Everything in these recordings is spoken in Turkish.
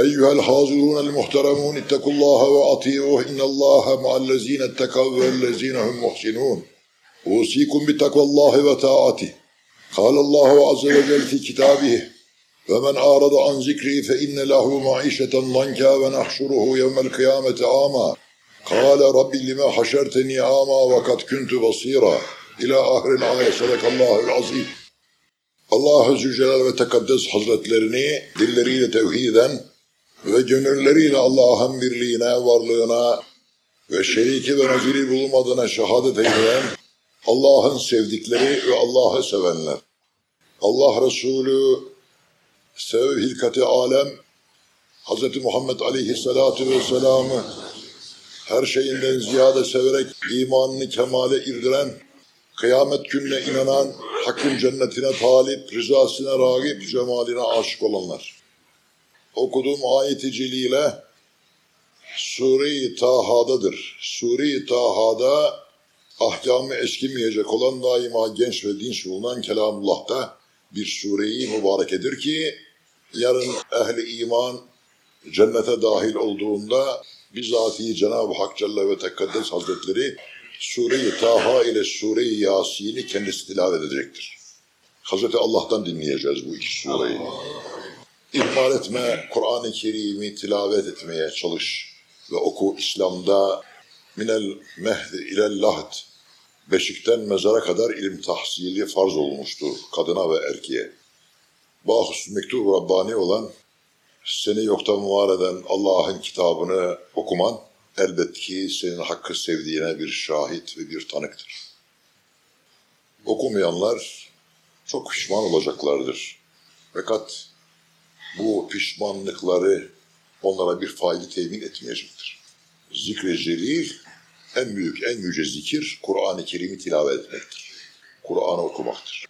أيها الحاضرون المحترمون اتقوا الله وأطيعوه. إن الله مع الذين اتقوا والذين هم محسنون. أوصيكم بتقوى الله وطاعته. قال الله عز وجل في كتابه ومن أعرض عن ذكري فإن له معيشة ضنكا ونحشره يوم القيامة عاما. قال رب لما حشرتني عاما وقد كنت بصيرا. إلى آخر الآية صدق الله العظيم. Allah Zülcelal ve Tekaddes Hazretlerini tevhiden ve gönülleriyle Allah'ın birliğine, varlığına ve şeriki ve naziri bulunmadığına şehadet eyleyen Allah'ın sevdikleri ve Allah'ı sevenler. Allah Resulü sev hilkati alem Hz. Muhammed Aleyhisselatü Vesselam'ı her şeyinden ziyade severek imanını kemale irdiren, kıyamet gününe inanan, hakkın cennetine talip, rızasına rağip, cemaline aşık olanlar. Okuduğum ayeti celile Sure-i Taha'dadır. Sure-i Taha'da ahkamı eskimeyecek olan daima genç ve dinç bulunan Kelamullah'ta bir sureyi mübarekedir ki yarın ehli iman cennete dahil olduğunda bizatihi Cenab-ı Hak Celle ve Tekaddes Hazretleri Sure-i Taha ile Sure-i Yasin'i kendisi tilavet edecektir. Hazreti Allah'tan dinleyeceğiz bu iki sureyi. İhmal etme, Kur'an-ı Kerim'i tilavet etmeye çalış ve oku İslam'da minel mehdi ilel lahd beşikten mezara kadar ilim tahsili farz olmuştur kadına ve erkeğe. Bahus mektub Rabbani olan seni yoktan var eden Allah'ın kitabını okuman elbet ki senin hakkı sevdiğine bir şahit ve bir tanıktır. Okumayanlar çok pişman olacaklardır. Fakat bu pişmanlıkları onlara bir fayda temin etmeyecektir. Zikre celil en büyük, en yüce zikir Kur'an-ı Kerim'i tilavet etmektir. Kur'an'ı okumaktır.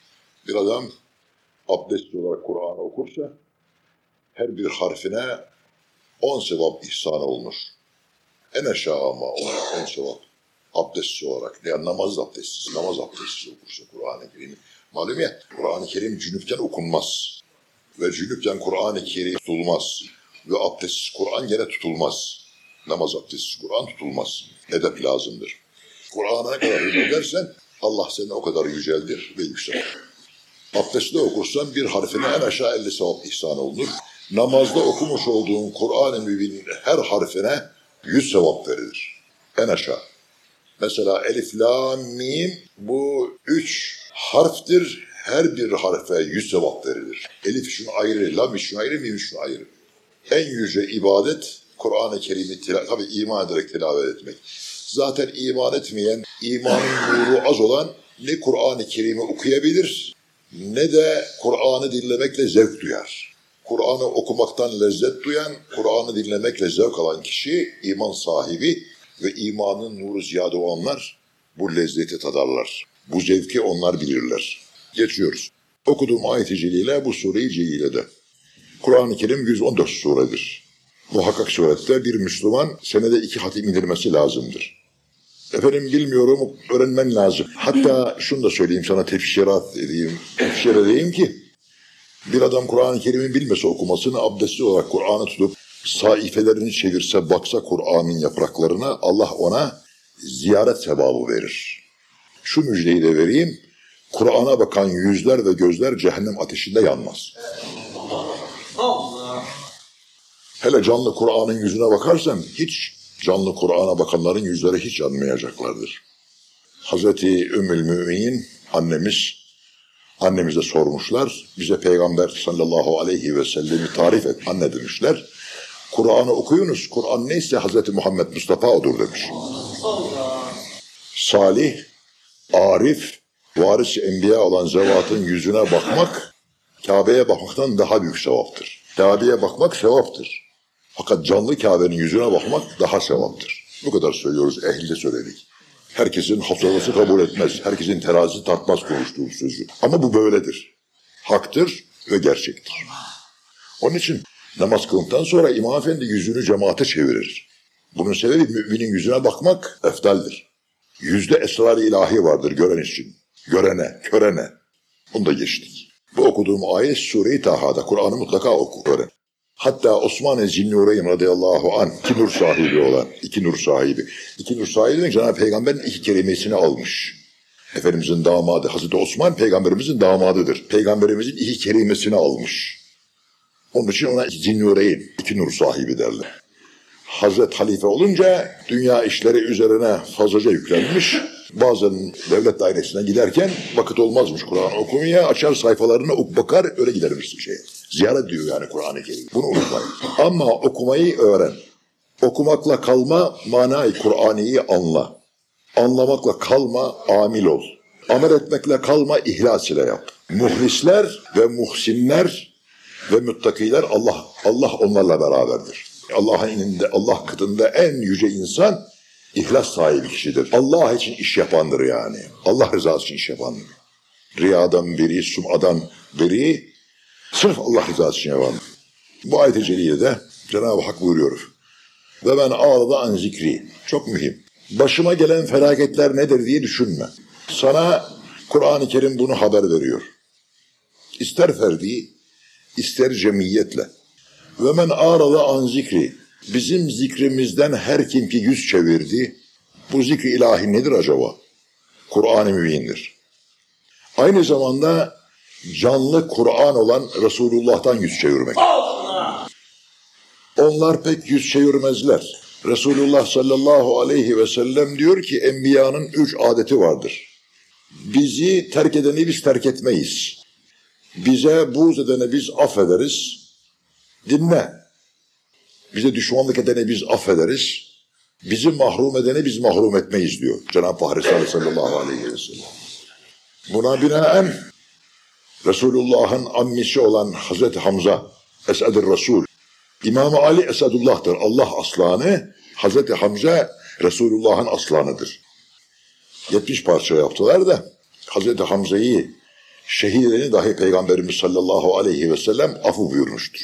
Bir adam abdestli olarak Kur'an'ı okursa her bir harfine on sevap ihsan olunur. En aşağı ama on sevap abdestsiz olarak. Yani namaz abdestsiz, namaz abdestsiz okursa Kur'an-ı Kerim'i. Malum ya Kur'an-ı Kerim cünüpten okunmaz. Ve cünüpten Kur'an-ı Kerim tutulmaz. Ve abdestsiz Kur'an gene tutulmaz. Namaz abdestsiz Kur'an tutulmaz. Edep lazımdır. Kur'an'a ne kadar hürmet edersen Allah seni o kadar yüceldir ve yükselir. Abdestte okursan bir harfine en aşağı 50 sevap ihsan olunur. Namazda okumuş olduğun Kur'an-ı Mübin'in her harfine 100 sevap verilir. En aşağı. Mesela elif, la, mim bu üç harftir. Her bir harfe 100 sevap verilir. Elif şunu ayrı, lam şunu ayrı, mim şunu ayrı. En yüce ibadet Kur'an-ı Kerim'i tila- tabi iman ederek tilavet etmek. Zaten iman etmeyen, imanın nuru az olan ne Kur'an-ı Kerim'i okuyabilir ne de Kur'an'ı dinlemekle zevk duyar. Kur'an'ı okumaktan lezzet duyan, Kur'an'ı dinlemekle zevk alan kişi iman sahibi ve imanın nuru ziyade olanlar bu lezzeti tadarlar. Bu zevki onlar bilirler. Geçiyoruz. Okuduğum ayet-i celile bu sure-i celilede. Kur'an-ı Kerim 114 suredir. Muhakkak surette bir Müslüman senede iki hatim indirmesi lazımdır. Efendim bilmiyorum, öğrenmen lazım. Hatta şunu da söyleyeyim sana tefsirat edeyim. Tefsir edeyim ki bir adam Kur'an-ı Kerim'i bilmese okumasını abdestli olarak Kur'an'ı tutup saifelerini çevirse baksa Kur'an'ın yapraklarına Allah ona ziyaret sevabı verir. Şu müjdeyi de vereyim. Kur'an'a bakan yüzler ve gözler cehennem ateşinde yanmaz. Hele canlı Kur'an'ın yüzüne bakarsan hiç canlı Kur'an'a bakanların yüzleri hiç yanmayacaklardır. Hazreti Ümmül Müminin annemiz annemize sormuşlar. Bize Peygamber sallallahu aleyhi ve sellemi tarif et anne demişler. Kur'an'ı okuyunuz. Kur'an neyse Hazreti Muhammed Mustafa odur demiş. Salih, arif, varis enbiya olan zevatın yüzüne bakmak Kabe'ye bakmaktan daha büyük sevaptır. Kabe'ye bakmak sevaptır. Fakat canlı Kabe'nin yüzüne bakmak daha sevaptır. Bu kadar söylüyoruz, ehli söyledik. Herkesin hafızası kabul etmez, herkesin terazisi tartmaz konuştuğu sözü. Ama bu böyledir. Haktır ve gerçektir. Onun için namaz kıldıktan sonra İmam Efendi yüzünü cemaate çevirir. Bunun sebebi müminin yüzüne bakmak eftaldir. Yüzde esrar-ı ilahi vardır gören için. Görene, körene. Bunu da geçtik. Bu okuduğum ayet Sure-i Taha'da. Kur'an'ı mutlaka oku, öğren. Hatta Osman Zinnureyn radıyallahu an iki nur sahibi olan, iki nur sahibi. İki nur sahibi demek Cenab-ı Peygamber'in iki kelimesini almış. Efendimizin damadı Hazreti Osman peygamberimizin damadıdır. Peygamberimizin iki kelimesini almış. Onun için ona Zinnureyn, iki nur sahibi derler. Hazret Halife olunca dünya işleri üzerine fazlaca yüklenmiş. Bazen devlet dairesine giderken vakit olmazmış Kur'an okumaya. Açar sayfalarına ok bakar öyle gidermiş şey. Ziyaret diyor yani Kur'an-ı Kerim. Bunu unutmayın. Ama okumayı öğren. Okumakla kalma, manayı Kur'an'ı anla. Anlamakla kalma, amil ol. Amel etmekle kalma, ihlas ile yap. Muhlisler ve muhsinler ve müttakiler Allah Allah onlarla beraberdir. Allah'ın Allah katında en yüce insan ihlas sahibi kişidir. Allah için iş yapandır yani. Allah rızası için iş yapandır. Riyadan biri, sumadan biri, sırf Allah rızası için yapandır. Bu ayet-i celilede Cenab-ı Hak buyuruyor. Ve ben ağladı an zikri. Çok mühim. Başıma gelen felaketler nedir diye düşünme. Sana Kur'an-ı Kerim bunu haber veriyor. İster ferdi, ister cemiyetle. Ve men ağralı an zikri. Bizim zikrimizden her kim ki yüz çevirdi, bu zikri ilahi nedir acaba? Kur'an-ı Mübin'dir. Aynı zamanda canlı Kur'an olan Resulullah'tan yüz çevirmek. Onlar pek yüz çevirmezler. Resulullah sallallahu aleyhi ve sellem diyor ki enbiyanın üç adeti vardır. Bizi terk edeni biz terk etmeyiz. Bize buğz edene biz affederiz. Dinle. Bize düşmanlık edene biz affederiz. Bizi mahrum edene biz mahrum etmeyiz diyor Cenab-ı Fahri sallallahu aleyhi ve sellem. Buna binaen Resulullah'ın ammisi olan Hazreti Hamza Esed'ir Resul. İmam Ali Esedullah'tır. Allah aslanı Hazreti Hamza Resulullah'ın aslanıdır. 70 parça yaptılar da Hazreti Hamza'yı şehidini dahi Peygamberimiz sallallahu aleyhi ve sellem afu buyurmuştur.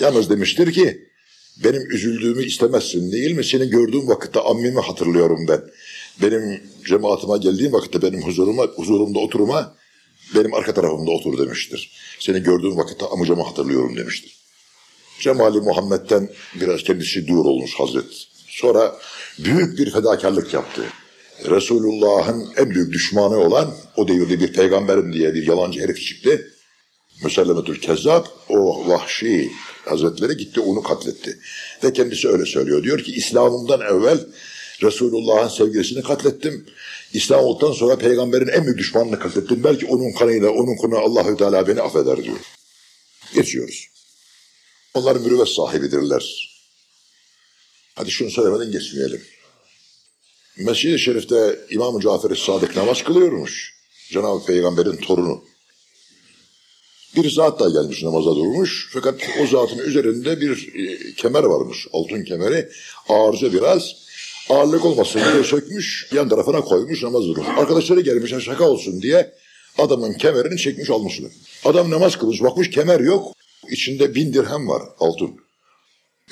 Yalnız demiştir ki benim üzüldüğümü istemezsin değil mi? Seni gördüğüm vakitte ammimi hatırlıyorum ben. Benim cemaatime geldiğim vakitte benim huzuruma, huzurumda oturma benim arka tarafımda otur demiştir. Seni gördüğüm vakitte amcamı hatırlıyorum demiştir. Cemali Muhammed'den biraz kendisi dur olmuş Hazret. Sonra büyük bir fedakarlık yaptı. Resulullah'ın en büyük düşmanı olan o devirde bir peygamberim diye bir yalancı herif çıktı. Müsellemetül Kezzab o vahşi hazretleri gitti onu katletti. Ve kendisi öyle söylüyor. Diyor ki İslam'ımdan evvel Resulullah'ın sevgilisini katlettim. İslam olduktan sonra peygamberin en büyük düşmanını katlettim. Belki onun kanıyla onun kanı Allahü Teala beni affeder diyor. Geçiyoruz. Onlar mürüvvet sahibidirler. Hadi şunu söylemeden geçmeyelim. Mescid-i Şerif'te İmam-ı Cafer-i Sadık namaz kılıyormuş. Cenab-ı Peygamber'in torunu. Bir zat da gelmiş namaza durmuş. Fakat o zatın üzerinde bir e, kemer varmış. Altın kemeri. Ağırca biraz. Ağırlık olmasın diye sökmüş. Yan tarafına koymuş namaz durmuş. Arkadaşları gelmiş şaka olsun diye adamın kemerini çekmiş almışlar. Adam namaz kılmış. Bakmış kemer yok. İçinde bin dirhem var altın.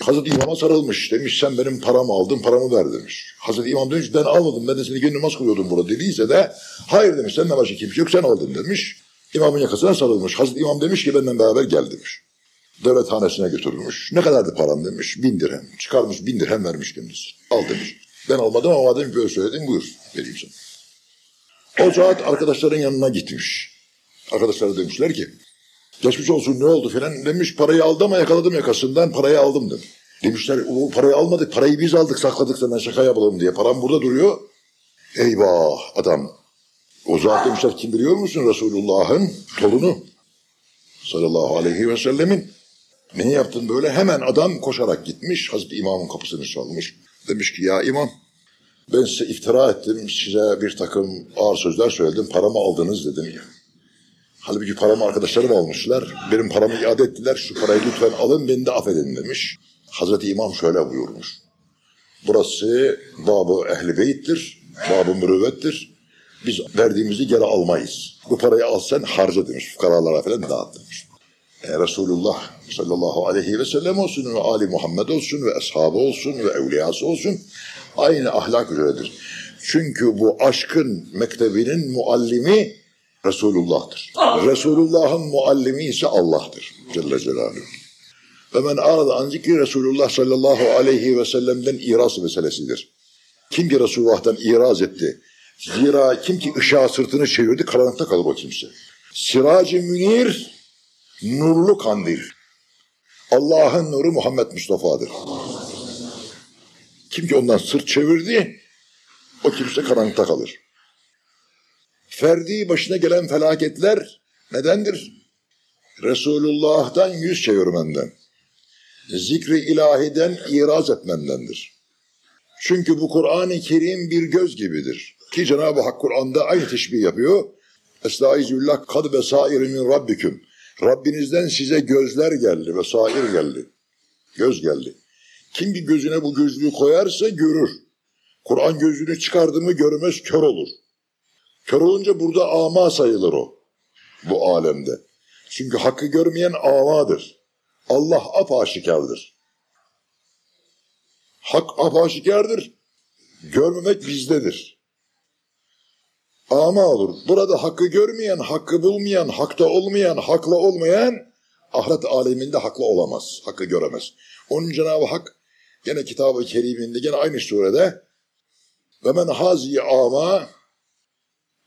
Hazreti İmam'a sarılmış. Demiş sen benim paramı aldın paramı ver demiş. Hazreti İmam demiş ben almadım ben de seni gün namaz kılıyordum burada dediyse de hayır demiş sen başka kimse yok sen aldın demiş. İmamın yakasına sarılmış. Hazreti İmam demiş ki benden beraber gel demiş. Devlethanesine götürülmüş. Ne kadardı param demiş. Bin dirhem. Çıkarmış bin dirhem vermiş kendisi. Al demiş. Ben almadım ama madem böyle söyledin buyur vereyim sana. O zat arkadaşların yanına gitmiş. Arkadaşları demişler ki geçmiş olsun ne oldu filan demiş parayı aldı ama yakaladım yakasından parayı aldım demiş. Demişler o parayı almadık parayı biz aldık sakladık senden şaka yapalım diye param burada duruyor. Eyvah adam o zat demişler kim biliyor musun Resulullah'ın torunu sallallahu aleyhi ve sellemin. Ne yaptın böyle? Hemen adam koşarak gitmiş. Hazreti İmam'ın kapısını çalmış. Demiş ki ya imam ben size iftira ettim. Size bir takım ağır sözler söyledim. Paramı aldınız dedim ya. Halbuki paramı arkadaşlarım almışlar. Benim paramı iade ettiler. Şu parayı lütfen alın beni de affedin demiş. Hazreti İmam şöyle buyurmuş. Burası babı ehli beyttir. Babı mürüvvettir. Biz verdiğimizi geri almayız. Bu parayı al sen harca demiş. Fukaralara falan dağıt demiş. E, Resulullah sallallahu aleyhi ve sellem olsun ve Ali Muhammed olsun ve ashabı olsun ve evliyası olsun aynı ahlak üzeredir. Çünkü bu aşkın mektebinin muallimi Resulullah'tır. Resulullah'ın muallimi ise Allah'tır. Celle Celaluhu. Ve men arada an zikri Resulullah sallallahu aleyhi ve sellem'den iraz meselesidir. Kim ki Resulullah'tan iraz etti? Zira kim ki ışığa sırtını çevirdi karanlıkta kalır o kimse. Siracı münir, nurlu kandil. Allah'ın nuru Muhammed Mustafa'dır. Kim ki ondan sırt çevirdi, o kimse karanlıkta kalır. Ferdi başına gelen felaketler nedendir? Resulullah'tan yüz çevirmenden, zikri ilahiden iraz etmendendir. Çünkü bu Kur'an-ı Kerim bir göz gibidir. Ki Cenab-ı Hak Kur'an'da aynı teşbih yapıyor. Estağizullah kad ve sairi min rabbiküm. Rabbinizden size gözler geldi ve sair geldi. Göz geldi. Kim bir gözüne bu gözlüğü koyarsa görür. Kur'an gözlüğünü çıkardı mı görmez kör olur. Kör olunca burada ama sayılır o. Bu alemde. Çünkü hakkı görmeyen amadır. Allah apaşikardır. Hak apaşikardır. Görmemek bizdedir. Ama olur. Burada hakkı görmeyen, hakkı bulmayan, hakta olmayan, hakla olmayan ahiret aleminde haklı olamaz. Hakkı göremez. Onun Cenab-ı Hak gene kitabı keriminde gene aynı surede ve men hazi ama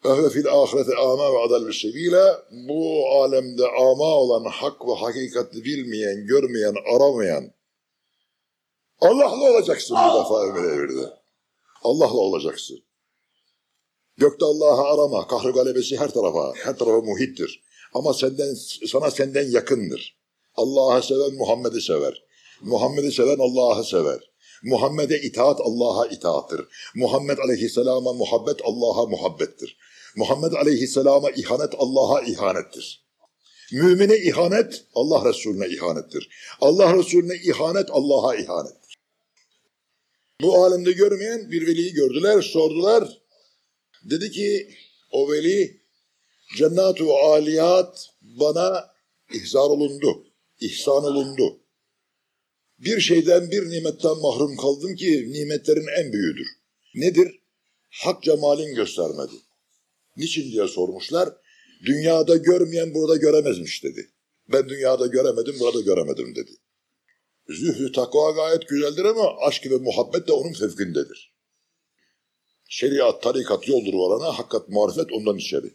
ve fil ahireti ama ve adal sebile bu alemde ama olan hak ve hakikati bilmeyen, görmeyen, aramayan Allah'la olacaksın bu defa ömür evirde. Allah'la olacaksın. Gökte Allah'ı arama. Kahrı galebesi her tarafa, her tarafa muhittir. Ama senden, sana senden yakındır. Allah'ı seven Muhammed'i sever. Muhammed'i seven Allah'ı sever. Muhammed'e itaat Allah'a itaattır. Muhammed aleyhisselama muhabbet Allah'a muhabbettir. Muhammed aleyhisselama ihanet Allah'a ihanettir. Mümine ihanet Allah Resulüne ihanettir. Allah Resulüne ihanet Allah'a ihanettir. Bu alemde görmeyen bir veliyi gördüler, sordular. Dedi ki o veli cennet-u aliyat bana ihzar olundu, ihsan olundu. Bir şeyden bir nimetten mahrum kaldım ki nimetlerin en büyüğüdür. Nedir? Hak cemalin göstermedi. Niçin diye sormuşlar. Dünyada görmeyen burada göremezmiş dedi. Ben dünyada göremedim, burada göremedim dedi. Zühdü takva gayet güzeldir ama aşk ve muhabbet de onun fevkindedir. Şeriat, tarikat yoldur olana, hakikat, marifet ondan içeri.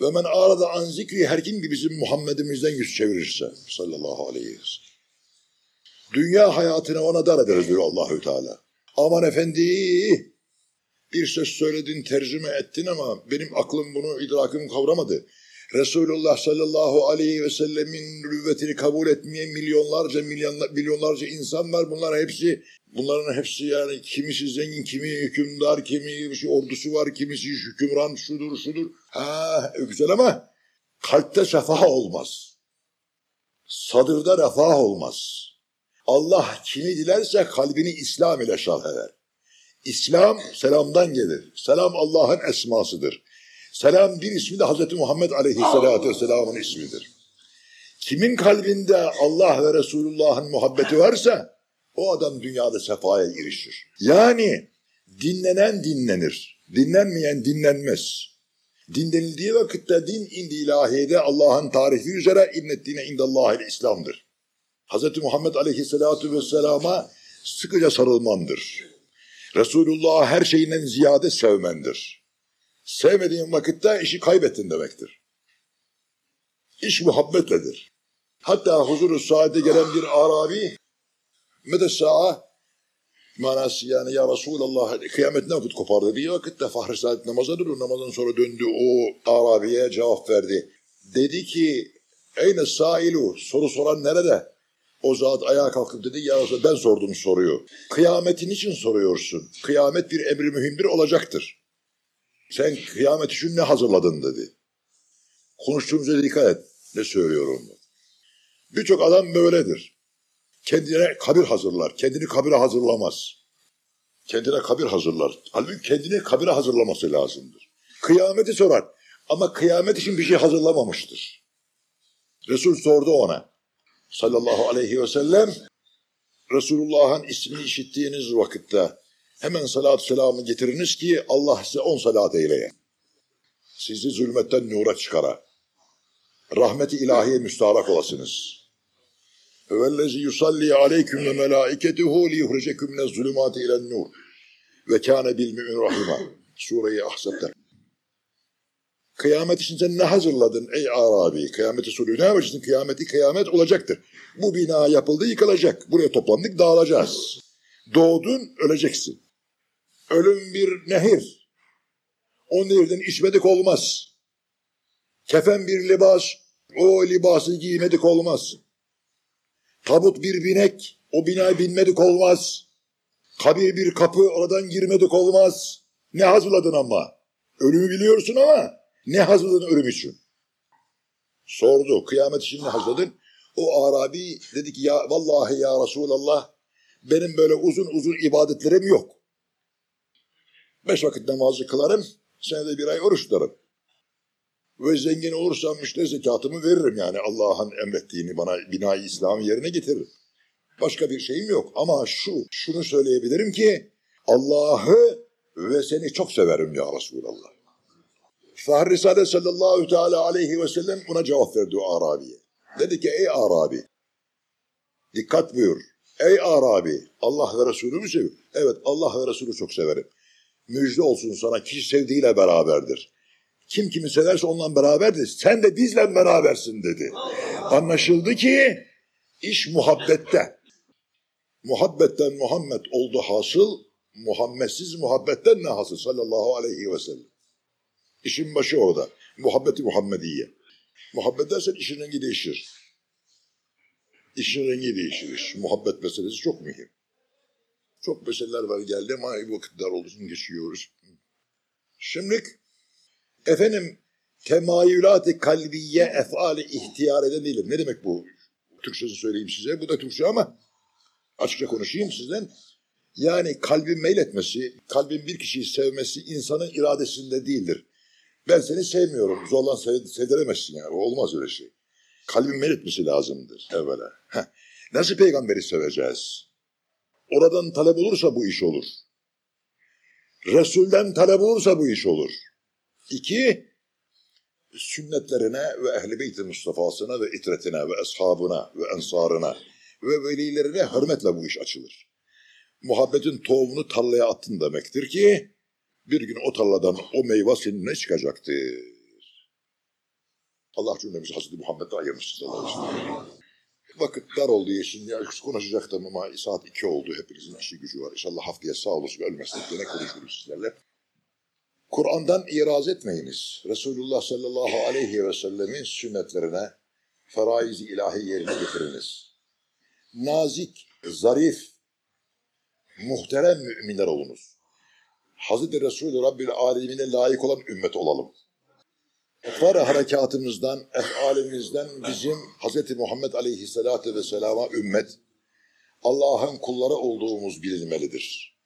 Ve men arada an zikri her kim ki bizim Muhammed'imizden yüz çevirirse sallallahu aleyhi ve sellem. Dünya hayatını ona dar ederiz diyor Allahü Teala. Aman efendi bir söz söyledin, tercüme ettin ama benim aklım bunu, idrakım kavramadı. Resulullah sallallahu aleyhi ve sellemin nübüvvetini kabul etmeyen milyonlarca milyonlar, milyonlarca insan var. Bunlar hepsi bunların hepsi yani kimisi zengin, kimi hükümdar, kimi şey ordusu var, kimisi hükümran şudur şudur. Ha güzel ama kalpte refah olmaz. Sadırda refah olmaz. Allah kimi dilerse kalbini İslam ile şerh eder. İslam selamdan gelir. Selam Allah'ın esmasıdır. Selam bir ismi de Hz. Muhammed Aleyhisselatü Vesselam'ın ismidir. Kimin kalbinde Allah ve Resulullah'ın muhabbeti varsa o adam dünyada sefaya girişir. Yani dinlenen dinlenir. Dinlenmeyen dinlenmez. Dinlenildiği vakitte din indi ilahiyede Allah'ın tarifi üzere inneddine indallahil İslam'dır. Hz. Muhammed Aleyhisselatü Vesselam'a sıkıca sarılmandır. Resulullah'ı her şeyinden ziyade sevmendir. Sevmediğin vakitte işi kaybettin demektir. İş muhabbetledir. Hatta huzuru saate gelen bir Arabi medessa'a manası yani ya Resulallah kıyamet ne vakit kopar dediği vakitte Fahri Saat namaza durur. Namazdan sonra döndü o Arabi'ye cevap verdi. Dedi ki Eyne sailu soru soran nerede? O zat ayağa kalkıp dedi ya ben sordum soruyu. Kıyametin için soruyorsun. Kıyamet bir emri mühimdir olacaktır. Sen kıyamet için ne hazırladın dedi. Konuştuğumuza dikkat et. Ne söylüyorum? Birçok adam böyledir. Kendine kabir hazırlar. Kendini kabire hazırlamaz. Kendine kabir hazırlar. Halbuki kendini kabire hazırlaması lazımdır. Kıyameti sorar. Ama kıyamet için bir şey hazırlamamıştır. Resul sordu ona. Sallallahu aleyhi ve sellem. Resulullah'ın ismini işittiğiniz vakitte Hemen salat selamı getiriniz ki Allah size on salat eyleye. Sizi zulmetten nura çıkara. Rahmeti ilahiye müstarak olasınız. Vellezi yusalli aleyküm ve melaiketuhu liyuhricekum mine zulümati ilen nur. Ve kâne bil mümin rahima. Sure-i Ahzab'da. Kıyamet için sen ne hazırladın ey Arabi? Kıyameti soruyor. Ne yapacaksın? Kıyameti kıyamet olacaktır. Bu bina yapıldı yıkılacak. Buraya toplandık dağılacağız. Doğdun öleceksin. Ölüm bir nehir. O nehirden içmedik olmaz. Kefen bir libas. O libası giymedik olmaz. Tabut bir binek. O binaya binmedik olmaz. Kabir bir kapı. Oradan girmedik olmaz. Ne hazırladın ama? Ölümü biliyorsun ama ne hazırladın ölüm için? Sordu. Kıyamet için ne hazırladın? O Arabi dedi ki ya vallahi ya Resulallah benim böyle uzun uzun ibadetlerim yok. Beş vakit namazı kılarım, senede bir ay oruç tutarım. Ve zengin olursam işte zekatımı veririm yani Allah'ın emrettiğini bana binayı İslam yerine getiririm. Başka bir şeyim yok ama şu, şunu söyleyebilirim ki Allah'ı ve seni çok severim ya Resulallah. Fahri Risale sallallahu teala aleyhi ve sellem buna cevap verdi Arabi'ye. Dedi ki ey Arabi dikkat buyur. Ey Arabi Allah ve Resulü mü seviyor? Evet Allah ve Resulü çok severim. Müjde olsun sana kişi sevdiğiyle beraberdir. Kim kimi severse onunla beraberdir. Sen de bizle berabersin dedi. Anlaşıldı ki iş muhabbette. Muhabbetten Muhammed oldu hasıl, Muhammedsiz muhabbetten ne hasıl sallallahu aleyhi ve sellem. İşin başı orada. Muhabbeti Muhammediye. Muhabbet dersen işin rengi değişir. İşin rengi değişir. Muhabbet meselesi çok mühim. Çok meseleler var geldi ama vakitler olsun geçiyoruz. Şimdi efendim temayülat-ı kalbiye efali ihtiyar eden değilim. Ne demek bu? Türkçesi söyleyeyim size. Bu da Türkçe ama açıkça konuşayım sizden. Yani kalbin meyletmesi, kalbin bir kişiyi sevmesi insanın iradesinde değildir. Ben seni sevmiyorum. Zorlan sev sevdiremezsin yani. Olmaz öyle şey. Kalbin meyletmesi lazımdır evvela. Heh. Nasıl peygamberi seveceğiz? Oradan talep olursa bu iş olur. Resul'den talep olursa bu iş olur. İki, sünnetlerine ve ehl-i beyt Mustafa'sına ve itretine ve ashabına ve ensarına ve velilerine hürmetle bu iş açılır. Muhabbetin tohumunu tarlaya attın demektir ki bir gün o tarladan o meyve seninle çıkacaktır. Allah cümlemizi Hazreti Muhammed'e ayırmıştır sellem. Vakit dar olduğu için ya konuşacaktım ama saat iki oldu. Hepinizin işi gücü var. İnşallah haftaya sağ olasın ölmezsek yine konuşuruz sizlerle. Kur'an'dan iraz etmeyiniz. Resulullah sallallahu aleyhi ve sellemin sünnetlerine feraiz-i ilahi yerine getiriniz. Nazik, zarif, muhterem müminler olunuz. Hazreti Resulü Rabbil Alemine layık olan ümmet olalım. Etvar harekatımızdan, efalimizden bizim Hz. Muhammed Aleyhisselatü Vesselam'a ümmet, Allah'ın kulları olduğumuz bilinmelidir.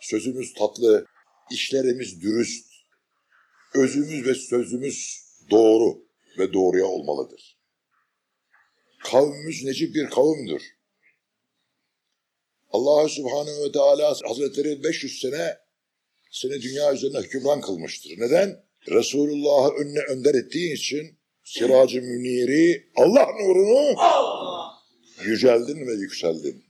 Sözümüz tatlı, işlerimiz dürüst, özümüz ve sözümüz doğru ve doğruya olmalıdır. Kavmimiz necip bir kavimdir. Allah Subhanahu ve Teala Hazretleri 500 sene seni dünya üzerine hükümran kılmıştır. Neden? Resulullah'ı önüne önder ettiği için Siracı Münir'i Allah nurunu yüceldin ve yükseldin.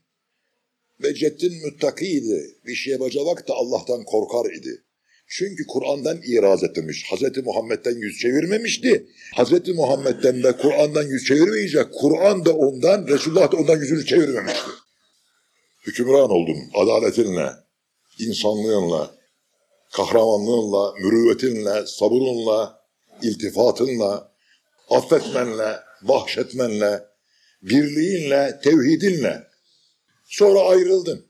Ve ceddin müttakiydi. Bir şeye bacalak da Allah'tan korkar idi. Çünkü Kur'an'dan iraz etmemiş. Hazreti Muhammed'den yüz çevirmemişti. Hazreti Muhammed'den de Kur'an'dan yüz çevirmeyecek. Kur'an da ondan, Resulullah da ondan yüzünü çevirmemişti. Hükümran oldun adaletinle, insanlığınla, kahramanlığınla, mürüvvetinle, sabırınla, iltifatınla, affetmenle, bahşetmenle, birliğinle, tevhidinle. Sonra ayrıldın.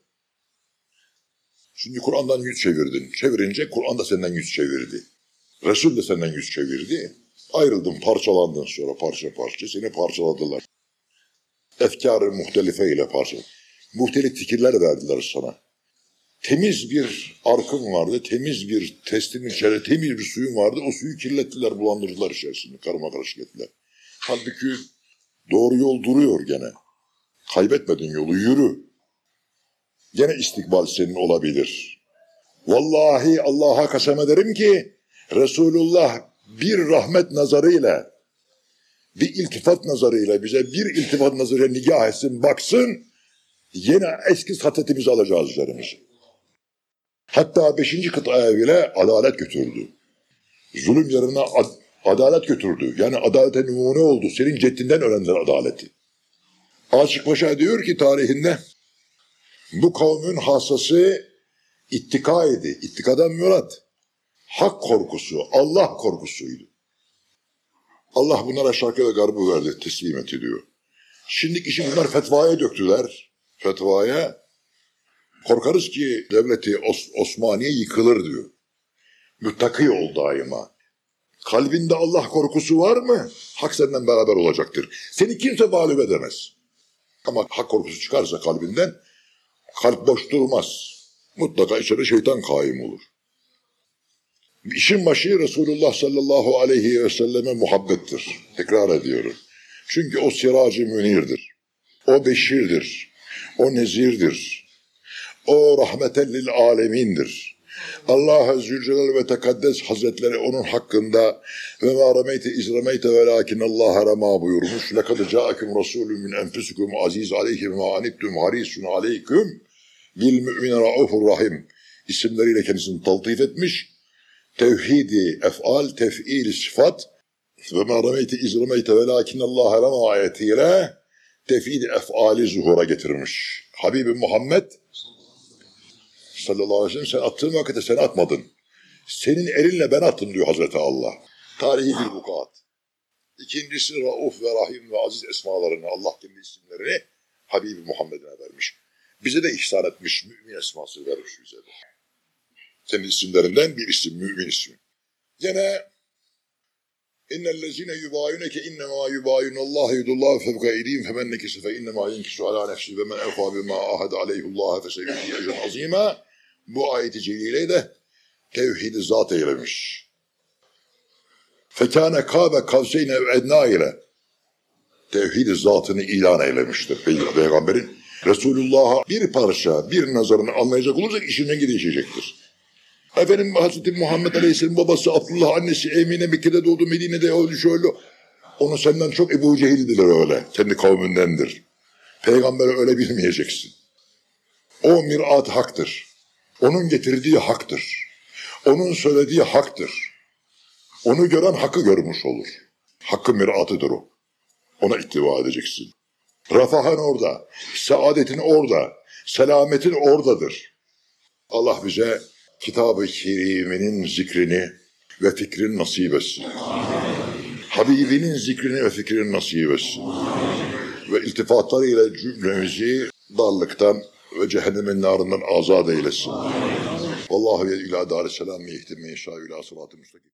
Şimdi Kur'an'dan yüz çevirdin. Çevirince Kur'an da senden yüz çevirdi. Resul de senden yüz çevirdi. Ayrıldın, parçalandın sonra parça parça. Seni parçaladılar. Efkarı muhtelife ile parçaladılar. Muhtelif fikirler verdiler sana temiz bir arkın vardı, temiz bir testin içeri, temiz bir suyun vardı. O suyu kirlettiler, bulandırdılar içerisinde, karma karışık ettiler. Halbuki doğru yol duruyor gene. Kaybetmedin yolu, yürü. Gene istikbal senin olabilir. Vallahi Allah'a kasem ederim ki Resulullah bir rahmet nazarıyla bir iltifat nazarıyla bize bir iltifat nazarıyla nigah etsin, baksın, yine eski satetimizi alacağız üzerimize. Hatta beşinci kıtaya bile adalet götürdü. Zulüm yerine ad- adalet götürdü. Yani adalete numune oldu. Senin ceddinden öğrendiler adaleti. Aşık Paşa diyor ki tarihinde bu kavmin hasası ittika idi. İttikadan murat hak korkusu, Allah korkusuydu. Allah bunlara şarkı ve garbı verdi, teslim etti diyor. Şimdi işi bunlar fetvaya döktüler. Fetvaya korkarız ki devleti Os- Osmaniye yıkılır diyor. Müttaki ol daima. Kalbinde Allah korkusu var mı? Hak senden beraber olacaktır. Seni kimse mağlup edemez. Ama hak korkusu çıkarsa kalbinden kalp boş durmaz. Mutlaka içeri şeytan kaim olur. İşin başı Resulullah sallallahu aleyhi ve selleme muhabbettir. Tekrar ediyorum. Çünkü o siracı münirdir. O beşirdir. O nezirdir. O rahmeten lil alemindir. Allah Zülcelal ve Tekaddes Hazretleri onun hakkında ve ma rameyte iz rameyte velakin Allah rama buyurmuş. Lekad ca'akum rasulun min enfusikum aziz aleyhi ma anittum harisun aleyküm bil mü'mine raufur rahim isimleriyle kendisini taltif etmiş. Tevhidi ef'al, tef'il sıfat ve ma rameyte iz rameyte velakin Allah rama ayetiyle tefhidi ef'ali zuhura getirmiş. Habibi Muhammed sallallahu aleyhi ve sellem sen attığın vakitte sen atmadın. Senin elinle ben attım diyor Hazreti Allah. Tarihi bir vukuat. İkincisi Rauf ve Rahim ve Aziz esmalarını Allah kendi isimlerini Habibi Muhammed'ine vermiş. Bize de ihsan etmiş mümin esması vermiş bize de. Senin isimlerinden bir isim mümin ismi. Gene İnnellezine yubayuneke innema yubayunallahu yudullahu fevka eydihim femen nekise fe innema yenkisu ala nefsi ve men efa bima ahad aleyhullah fe seyyuti ecren azima bu ayeti celiyle de tevhidi zat eylemiş. Fekâne kâbe kavseyne ednâ ile tevhid zatını ilan eylemiştir Pey- peygamberin. Resulullah'a bir parça, bir nazarını anlayacak olursak işinden gidecektir. Efendim Hazreti Muhammed Aleyhisselam babası Abdullah annesi Emine Mekke'de doğdu Medine'de öldü şöyle. Onu senden çok Ebu Cehil'diler öyle. Kendi kavmindendir. Peygamberi öyle bilmeyeceksin. O mirat haktır. Onun getirdiği haktır. Onun söylediği haktır. Onu gören hakkı görmüş olur. Hakkı miratıdır o. Ona ittiba edeceksin. Refahın orada, saadetin orada, selametin oradadır. Allah bize kitab-ı keriminin zikrini ve fikrini nasip etsin. Habibinin zikrini ve fikrini nasip etsin. Ve iltifatlarıyla cümlemizi darlıktan ve cehennemin narından azat eylesin. Vallahu ila dar selam yehdim men şâ ila sıratı müstakim.